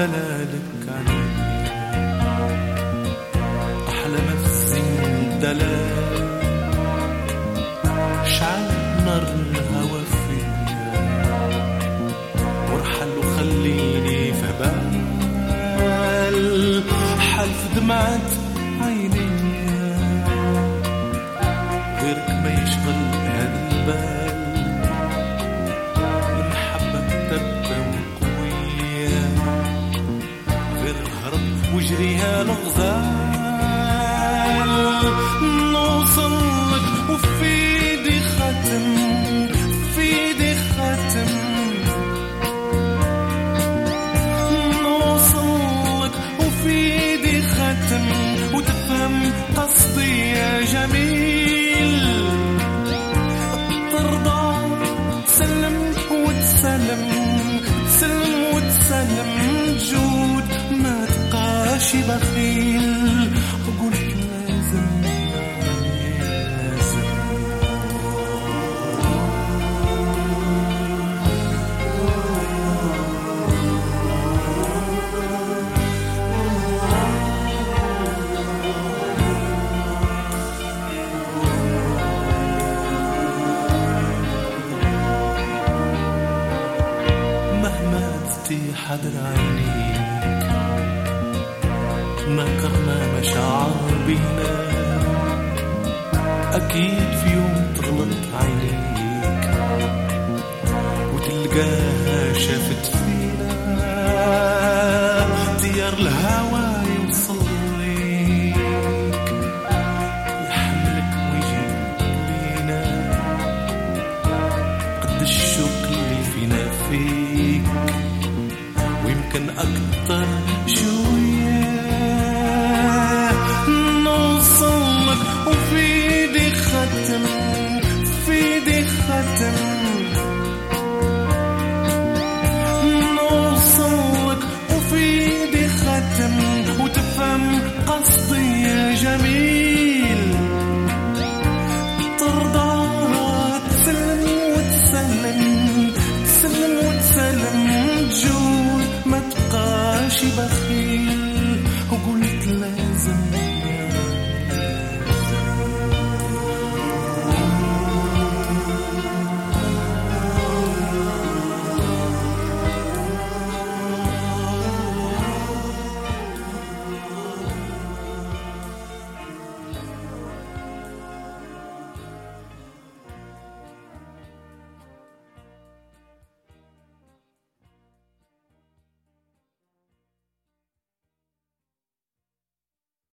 دلالك علي أحلى ما الزين دلال. شعل نار الهوى فيا وارحل وخليني في بال. حلف دمعة عيني غيرك ما يشغل هالبال الهرب وجريها تبقاش بخيل قلت لازم لازم مهما تستي حضر عينيك نكرنا مشاعر بينا أكيد في يوم تغلط عينيك وتلقاها شافت فينا تيار الهوى يوصل ليك يحملك ويجيب لينا قد الشوق اللي فينا فيك ويمكن أكتر